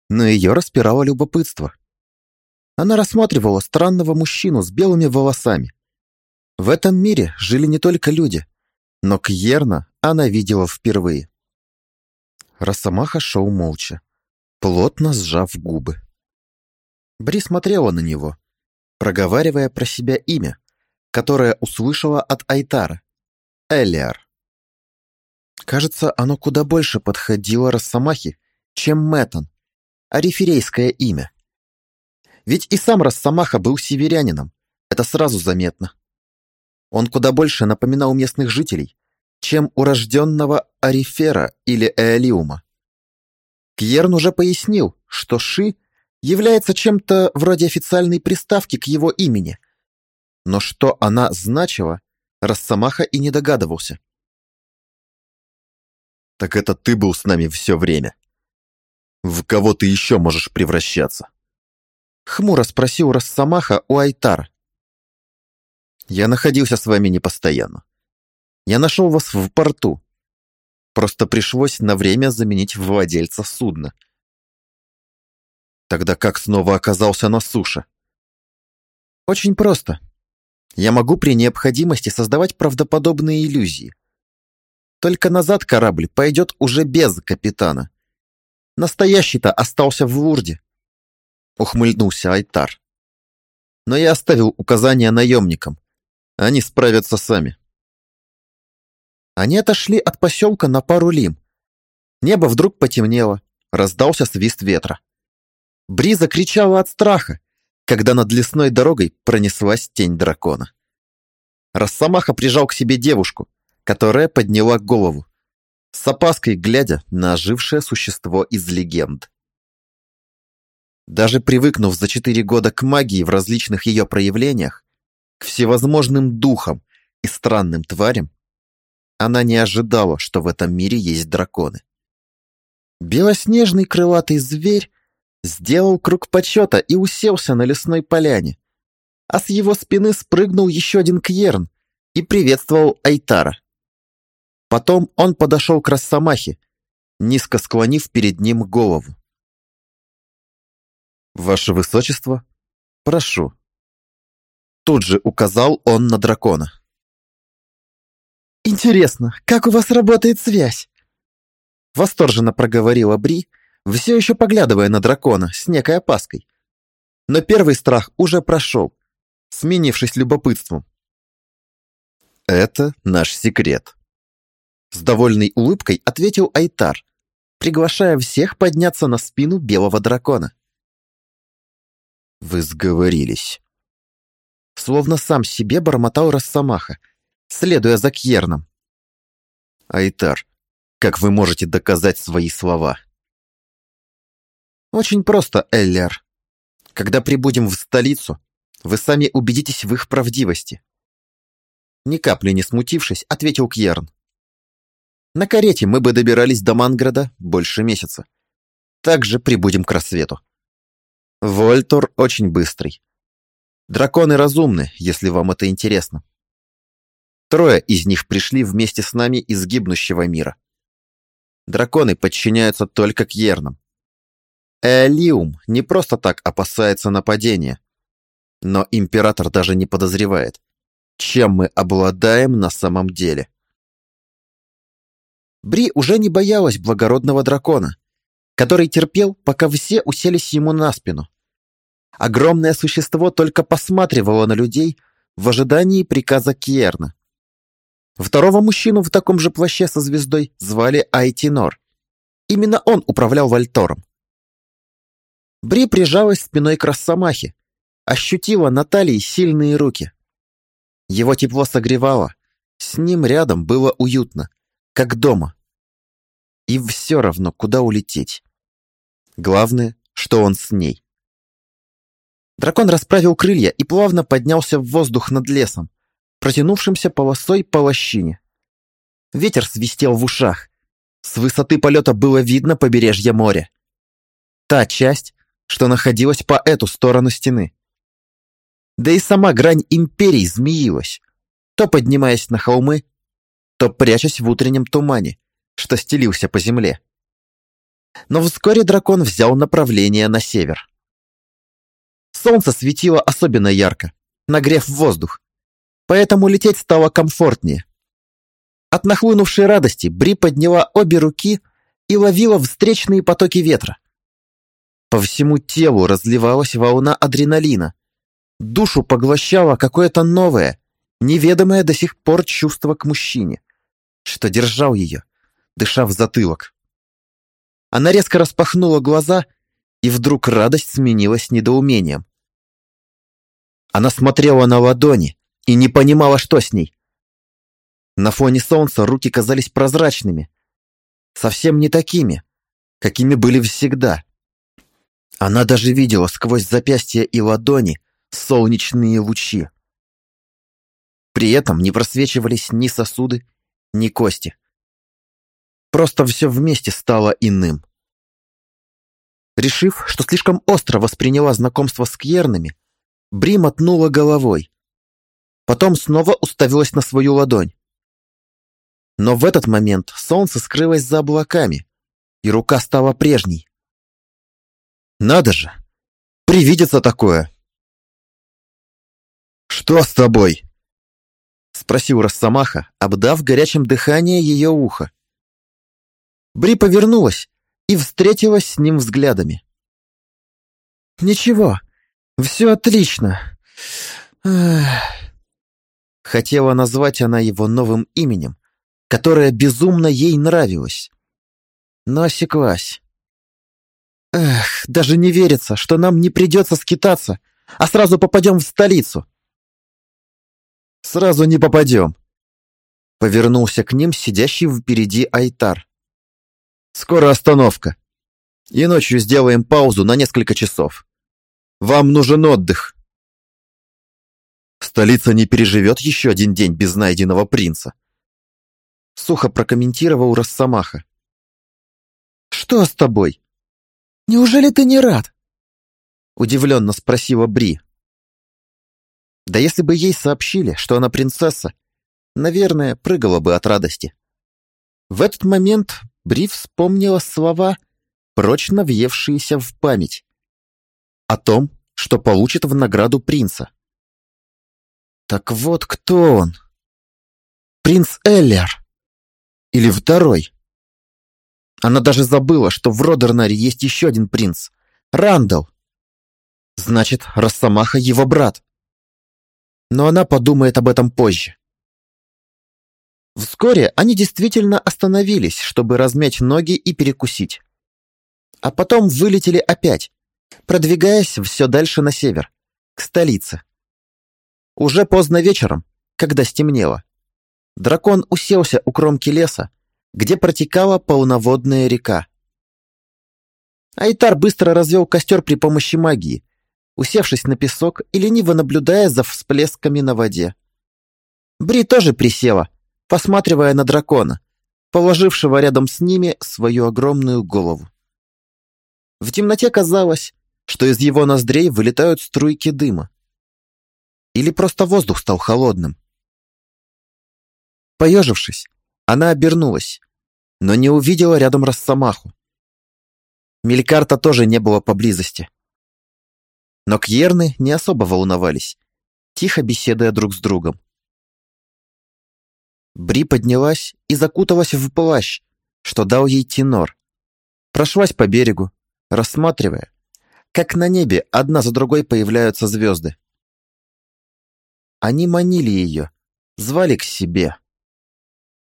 но ее распирало любопытство. Она рассматривала странного мужчину с белыми волосами. В этом мире жили не только люди, но Кьерна она видела впервые. Росомаха шел молча, плотно сжав губы. Бри смотрела на него, проговаривая про себя имя, которое услышала от Айтара — Элиар. Кажется, оно куда больше подходило Росомахе, чем Мэтон, ариферейское имя. Ведь и сам Росомаха был северянином, это сразу заметно. Он куда больше напоминал местных жителей, чем урожденного Арифера или Эолиума. Кьерн уже пояснил, что Ши является чем-то вроде официальной приставки к его имени, но что она значила, Росомаха и не догадывался. «Так это ты был с нами все время. В кого ты еще можешь превращаться?» Хмуро спросил Росомаха у Айтара. «Я находился с вами не постоянно. Я нашел вас в порту. Просто пришлось на время заменить владельца судна. Тогда как снова оказался на суше? Очень просто. Я могу при необходимости создавать правдоподобные иллюзии. Только назад корабль пойдет уже без капитана. Настоящий-то остался в Лурде. Ухмыльнулся Айтар. Но я оставил указания наемникам. Они справятся сами. Они отошли от поселка на пару лим. Небо вдруг потемнело, раздался свист ветра. Бриза кричала от страха, когда над лесной дорогой пронеслась тень дракона. Росомаха прижал к себе девушку, которая подняла голову, с опаской глядя на ожившее существо из легенд. Даже привыкнув за четыре года к магии в различных ее проявлениях, к всевозможным духам и странным тварям, она не ожидала, что в этом мире есть драконы. Белоснежный крылатый зверь сделал круг почета и уселся на лесной поляне, а с его спины спрыгнул еще один кьерн и приветствовал Айтара. Потом он подошел к Росомахе, низко склонив перед ним голову. «Ваше Высочество, прошу». Тут же указал он на дракона. «Интересно, как у вас работает связь?» Восторженно проговорила Бри, все еще поглядывая на дракона с некой опаской. Но первый страх уже прошел, сменившись любопытством. «Это наш секрет», — с довольной улыбкой ответил Айтар, приглашая всех подняться на спину белого дракона. «Вы сговорились». Словно сам себе бормотал Росомаха, следуя за Кьерном. Айтар, как вы можете доказать свои слова? Очень просто, Эллер. Когда прибудем в столицу, вы сами убедитесь в их правдивости. Ни капли не смутившись, ответил Кьерн. На карете мы бы добирались до Манграда больше месяца. Также прибудем к рассвету. Вольтор очень быстрый. Драконы разумны, если вам это интересно. Трое из них пришли вместе с нами из гибнущего мира. Драконы подчиняются только Кьернам. Элиум не просто так опасается нападения. Но император даже не подозревает, чем мы обладаем на самом деле. Бри уже не боялась благородного дракона, который терпел, пока все уселись ему на спину. Огромное существо только посматривало на людей в ожидании приказа Кьерна. Второго мужчину в таком же плаще со звездой звали Айтинор. Именно он управлял Вальтором. Бри прижалась спиной к Росомахе, ощутила на талии сильные руки. Его тепло согревало, с ним рядом было уютно, как дома. И все равно, куда улететь. Главное, что он с ней. Дракон расправил крылья и плавно поднялся в воздух над лесом, протянувшимся полосой по лощине. Ветер свистел в ушах, С высоты полета было видно побережье моря. Та часть, что находилась по эту сторону стены. Да и сама грань империи змеилась, то поднимаясь на холмы, то прячась в утреннем тумане, что стелился по земле. Но вскоре дракон взял направление на север. Солнце светило особенно ярко, нагрев воздух, поэтому лететь стало комфортнее. От нахлынувшей радости Бри подняла обе руки и ловила встречные потоки ветра. По всему телу разливалась волна адреналина. Душу поглощало какое-то новое, неведомое до сих пор чувство к мужчине, что держал ее, дыша в затылок. Она резко распахнула глаза, и вдруг радость сменилась недоумением. Она смотрела на ладони и не понимала, что с ней. На фоне солнца руки казались прозрачными, совсем не такими, какими были всегда. Она даже видела сквозь запястья и ладони солнечные лучи. При этом не просвечивались ни сосуды, ни кости. Просто все вместе стало иным. Решив, что слишком остро восприняла знакомство с Кьернами, Бри мотнула головой. Потом снова уставилась на свою ладонь. Но в этот момент солнце скрылось за облаками, и рука стала прежней. Надо же! Привидится такое! «Что с тобой?» Спросил Росомаха, обдав горячим дыхание ее ухо. Бри повернулась и встретилась с ним взглядами. «Ничего, все отлично. Хотела назвать она его новым именем, которое безумно ей нравилось. Но осеклась. Эх, даже не верится, что нам не придется скитаться, а сразу попадем в столицу. Сразу не попадем. Повернулся к ним сидящий впереди Айтар. Скоро остановка. И ночью сделаем паузу на несколько часов. Вам нужен отдых. Столица не переживет еще один день без найденного принца. Сухо прокомментировал Росомаха. Что с тобой? Неужели ты не рад? Удивленно спросила Бри. Да если бы ей сообщили, что она принцесса, наверное, прыгала бы от радости. В этот момент Бри вспомнила слова, прочно въевшиеся в память о том, что получит в награду принца. Так вот кто он? Принц Эллер. Или второй? Она даже забыла, что в Родернаре есть еще один принц. Рандall. Значит, Росомаха его брат. Но она подумает об этом позже. Вскоре они действительно остановились, чтобы размять ноги и перекусить. А потом вылетели опять, продвигаясь все дальше на север, к столице. Уже поздно вечером, когда стемнело, дракон уселся у кромки леса, где протекала полноводная река. Айтар быстро развел костер при помощи магии, усевшись на песок и лениво наблюдая за всплесками на воде. Бри тоже присела, посматривая на дракона, положившего рядом с ними свою огромную голову. В темноте казалось, что из его ноздрей вылетают струйки дыма. Или просто воздух стал холодным. Поежившись, она обернулась, но не увидела рядом Росомаху. Мелькарта тоже не было поблизости. Но Кьерны не особо волновались, тихо беседуя друг с другом. Бри поднялась и закуталась в плащ, что дал ей Тинор. Прошлась по берегу, рассматривая, как на небе одна за другой появляются звезды. Они манили ее, звали к себе.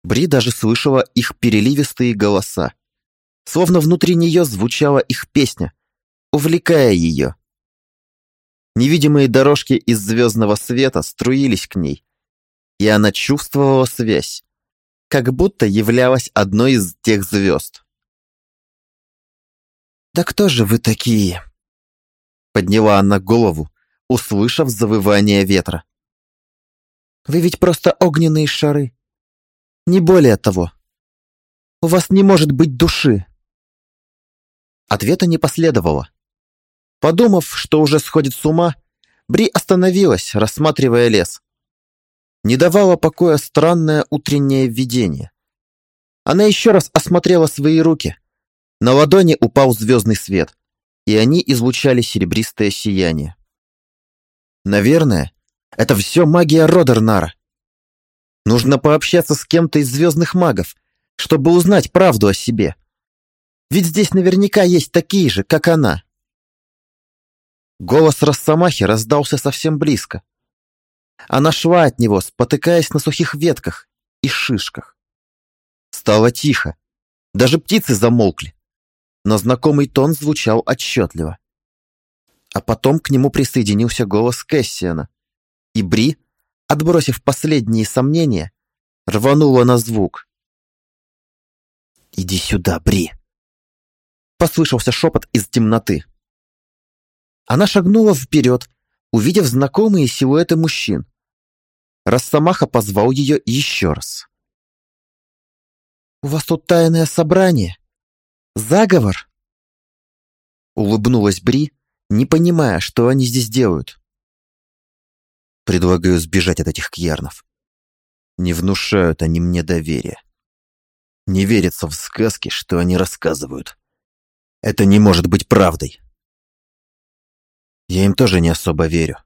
Бри даже слышала их переливистые голоса. Словно внутри нее звучала их песня, увлекая ее. Невидимые дорожки из звездного света струились к ней, и она чувствовала связь, как будто являлась одной из тех звезд. «Да кто же вы такие?» Подняла она голову, услышав завывание ветра. «Вы ведь просто огненные шары. Не более того. У вас не может быть души!» Ответа не последовало. Подумав, что уже сходит с ума, Бри остановилась, рассматривая лес. Не давало покоя странное утреннее видение. Она еще раз осмотрела свои руки. На ладони упал звездный свет, и они излучали серебристое сияние. Наверное, это все магия Родернара. Нужно пообщаться с кем-то из звездных магов, чтобы узнать правду о себе. Ведь здесь наверняка есть такие же, как она. Голос Росомахи раздался совсем близко. Она шла от него, спотыкаясь на сухих ветках и шишках. Стало тихо. Даже птицы замолкли. Но знакомый тон звучал отчетливо. А потом к нему присоединился голос Кэссиана. И Бри, отбросив последние сомнения, рванула на звук. «Иди сюда, Бри!» Послышался шепот из темноты. Она шагнула вперед, увидев знакомые силуэты мужчин. Росомаха позвал ее еще раз. «У вас тут тайное собрание? Заговор?» Улыбнулась Бри, не понимая, что они здесь делают. Предлагаю сбежать от этих кьярнов. Не внушают они мне доверия. Не верится в сказки, что они рассказывают. Это не может быть правдой. Я им тоже не особо верю.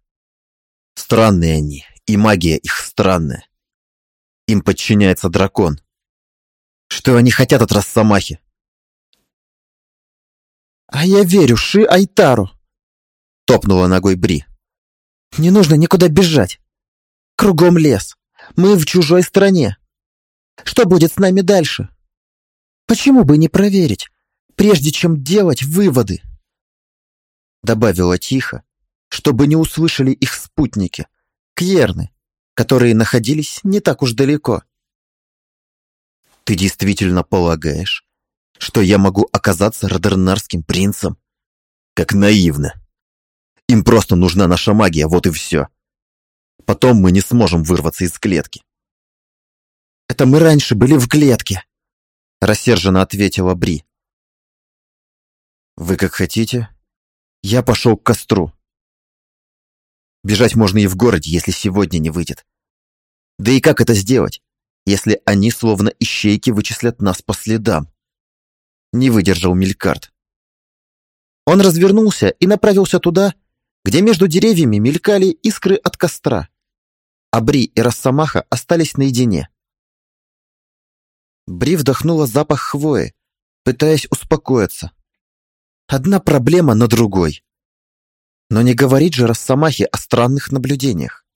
Странные они, и магия их странная. Им подчиняется дракон. Что они хотят от Росомахи? «А я верю Ши Айтару!» Топнула ногой Бри. «Не нужно никуда бежать. Кругом лес. Мы в чужой стране. Что будет с нами дальше? Почему бы не проверить, прежде чем делать выводы?» Добавила тихо, чтобы не услышали их спутники, Кьерны, которые находились не так уж далеко. «Ты действительно полагаешь, что я могу оказаться родернарским принцем? Как наивно! Им просто нужна наша магия, вот и все. Потом мы не сможем вырваться из клетки». «Это мы раньше были в клетке», — рассерженно ответила Бри. «Вы как хотите. Я пошел к костру. Бежать можно и в городе, если сегодня не выйдет. Да и как это сделать, если они словно ищейки вычислят нас по следам? Не выдержал Мелькарт. Он развернулся и направился туда, где между деревьями мелькали искры от костра. А Бри и Росомаха остались наедине. Бри вдохнула запах хвои, пытаясь успокоиться. Одна проблема на другой. Но не говорит же Росомахе о странных наблюдениях.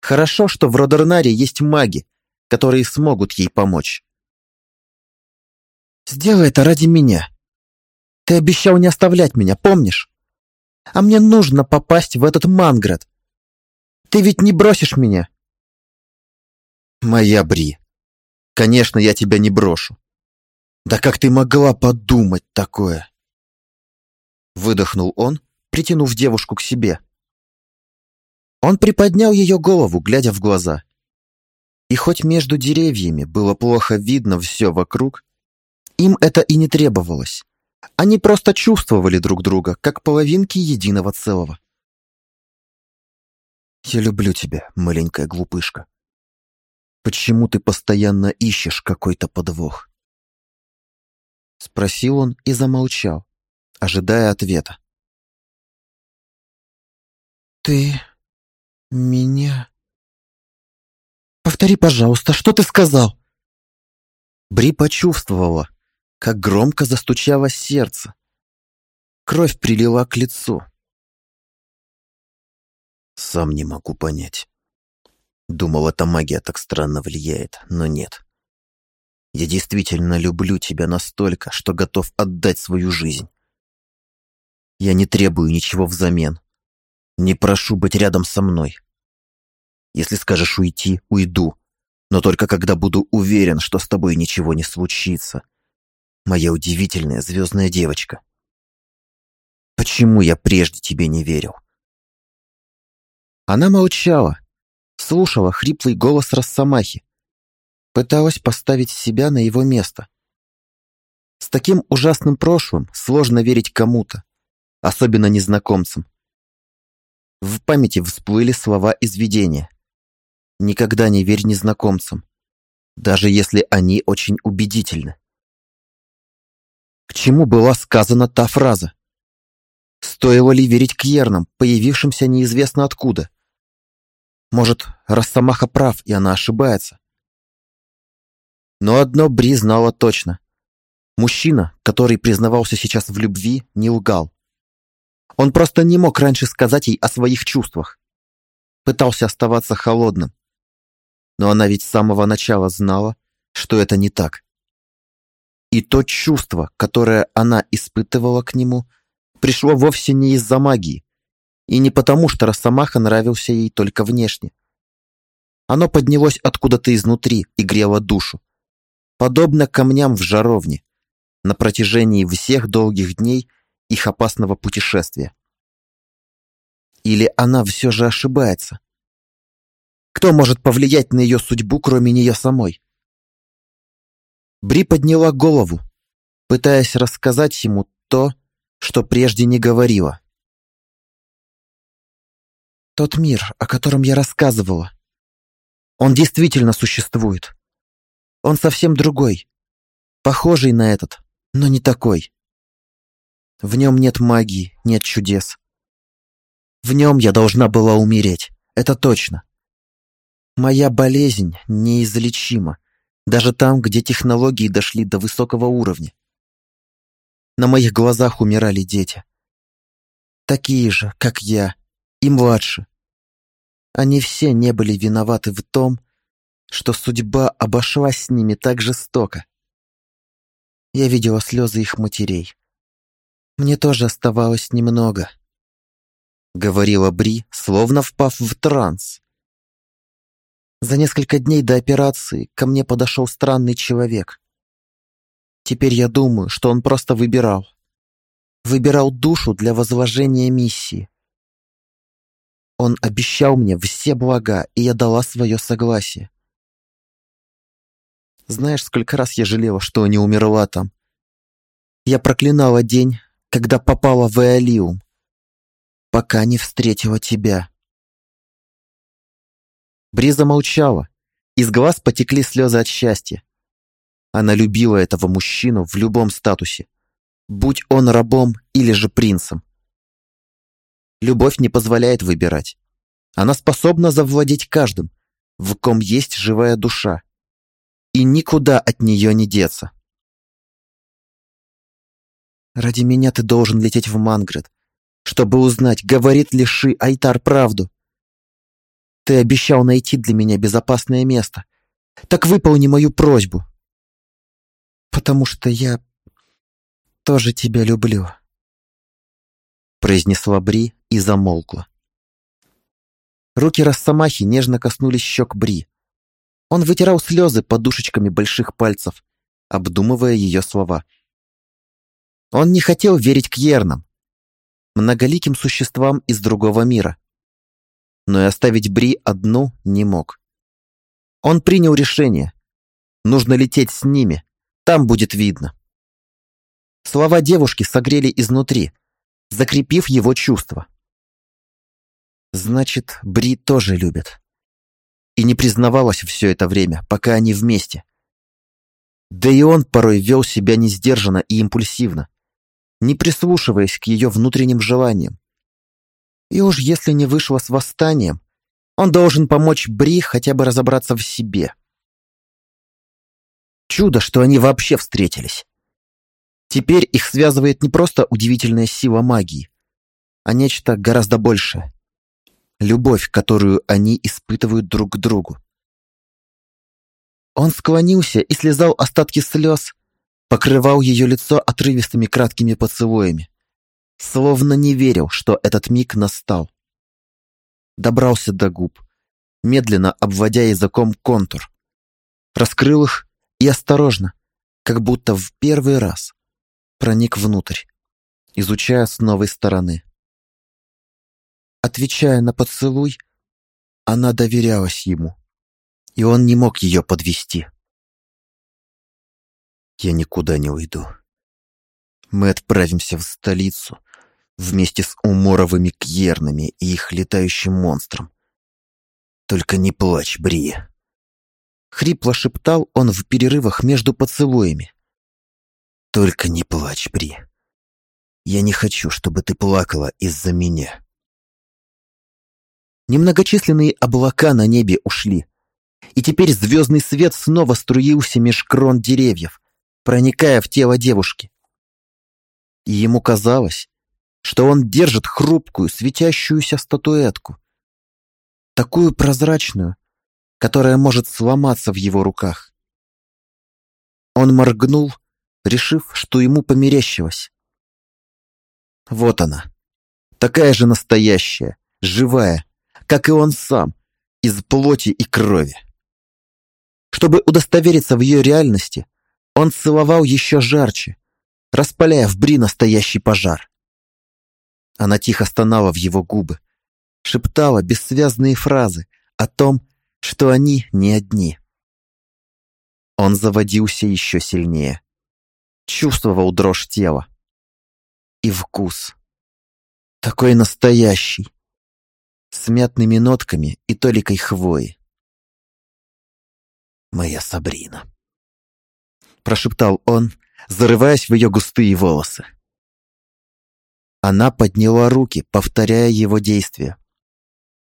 Хорошо, что в Родернаре есть маги, которые смогут ей помочь. «Сделай это ради меня. Ты обещал не оставлять меня, помнишь? А мне нужно попасть в этот Манград. Ты ведь не бросишь меня?» «Моя Бри, конечно, я тебя не брошу. Да как ты могла подумать такое?» Выдохнул он, притянув девушку к себе. Он приподнял ее голову, глядя в глаза. И хоть между деревьями было плохо видно все вокруг, им это и не требовалось. Они просто чувствовали друг друга, как половинки единого целого. «Я люблю тебя, маленькая глупышка. Почему ты постоянно ищешь какой-то подвох?» Спросил он и замолчал, ожидая ответа. «Ты... меня...» «Повтори, пожалуйста, что ты сказал?» Бри почувствовала, как громко застучало сердце. Кровь прилила к лицу. «Сам не могу понять. Думал, эта магия так странно влияет, но нет. Я действительно люблю тебя настолько, что готов отдать свою жизнь. Я не требую ничего взамен. Не прошу быть рядом со мной. Если скажешь уйти, уйду. Но только когда буду уверен, что с тобой ничего не случится. Моя удивительная звездная девочка. Почему я прежде тебе не верил? Она молчала, слушала хриплый голос Росомахи, Пыталась поставить себя на его место. С таким ужасным прошлым сложно верить кому-то, особенно незнакомцам. В памяти всплыли слова из видения. «Никогда не верь незнакомцам, даже если они очень убедительны». К чему была сказана та фраза? Стоило ли верить Кьернам, появившимся неизвестно откуда? Может, Росомаха прав, и она ошибается? Но одно Бри знала точно. Мужчина, который признавался сейчас в любви, не лгал. Он просто не мог раньше сказать ей о своих чувствах. Пытался оставаться холодным. Но она ведь с самого начала знала, что это не так. И то чувство, которое она испытывала к нему, пришло вовсе не из-за магии, и не потому, что Росомаха нравился ей только внешне. Оно поднялось откуда-то изнутри и грело душу, подобно камням в жаровне, на протяжении всех долгих дней их опасного путешествия. Или она все же ошибается? Кто может повлиять на ее судьбу, кроме нее самой? Бри подняла голову, пытаясь рассказать ему то, что прежде не говорила. Тот мир, о котором я рассказывала, он действительно существует. Он совсем другой, похожий на этот, но не такой. В нем нет магии, нет чудес. В нем я должна была умереть, это точно. Моя болезнь неизлечима, даже там, где технологии дошли до высокого уровня. На моих глазах умирали дети. Такие же, как я, и младше. Они все не были виноваты в том, что судьба обошлась с ними так жестоко. Я видела слезы их матерей. Мне тоже оставалось немного. Говорила Бри, словно впав в транс. За несколько дней до операции ко мне подошел странный человек. Теперь я думаю, что он просто выбирал. Выбирал душу для возложения миссии. Он обещал мне все блага, и я дала свое согласие. Знаешь, сколько раз я жалела, что не умерла там. Я проклинала день, когда попала в Эолиум, пока не встретила тебя. Бриза молчала, из глаз потекли слезы от счастья. Она любила этого мужчину в любом статусе, будь он рабом или же принцем. Любовь не позволяет выбирать. Она способна завладеть каждым, в ком есть живая душа. И никуда от нее не деться. Ради меня ты должен лететь в Мангрет, чтобы узнать, говорит ли Ши Айтар правду. Ты обещал найти для меня безопасное место. Так выполни мою просьбу. Потому что я тоже тебя люблю произнесла Бри и замолкла. Руки Росомахи нежно коснулись щек Бри. Он вытирал слезы подушечками больших пальцев, обдумывая ее слова. Он не хотел верить к Ернам, многоликим существам из другого мира. Но и оставить Бри одну не мог. Он принял решение. Нужно лететь с ними, там будет видно. Слова девушки согрели изнутри, закрепив его чувства. Значит, Бри тоже любит. И не признавалась все это время, пока они вместе. Да и он порой вел себя несдержанно и импульсивно, не прислушиваясь к ее внутренним желаниям. И уж если не вышло с восстанием, он должен помочь Бри хотя бы разобраться в себе. Чудо, что они вообще встретились. Теперь их связывает не просто удивительная сила магии, а нечто гораздо большее. Любовь, которую они испытывают друг к другу. Он склонился и слезал остатки слез, покрывал ее лицо отрывистыми краткими поцелуями, словно не верил, что этот миг настал. Добрался до губ, медленно обводя языком контур, раскрыл их и осторожно, как будто в первый раз, проник внутрь, изучая с новой стороны. Отвечая на поцелуй, она доверялась ему, и он не мог ее подвести. Я никуда не уйду. Мы отправимся в столицу вместе с уморовыми кьернами и их летающим монстром. Только не плачь, Брия. Хрипло шептал он в перерывах между поцелуями. Только не плачь, Бри. Я не хочу, чтобы ты плакала из-за меня. Немногочисленные облака на небе ушли, и теперь звездный свет снова струился меж крон деревьев, проникая в тело девушки. И ему казалось, что он держит хрупкую, светящуюся статуэтку, такую прозрачную, которая может сломаться в его руках. Он моргнул, решив, что ему померещилось. Вот она, такая же настоящая, живая, как и он сам, из плоти и крови. Чтобы удостовериться в ее реальности, он целовал еще жарче, распаляя в Бри настоящий пожар. Она тихо стонала в его губы, шептала бессвязные фразы о том, что они не одни. Он заводился еще сильнее. Чувствовал дрожь тела. И вкус. Такой настоящий. С мятными нотками и толикой хвои. «Моя Сабрина», — прошептал он, зарываясь в ее густые волосы. Она подняла руки, повторяя его действия.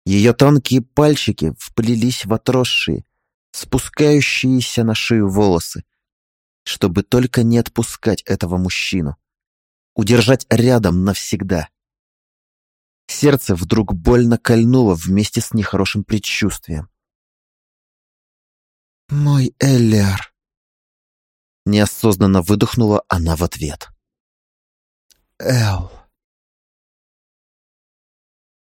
Ее тонкие пальчики вплелись в отросшие, спускающиеся на шею волосы, чтобы только не отпускать этого мужчину, удержать рядом навсегда. Сердце вдруг больно кольнуло вместе с нехорошим предчувствием. «Мой Эллиар!» Неосознанно выдохнула она в ответ. «Эл!»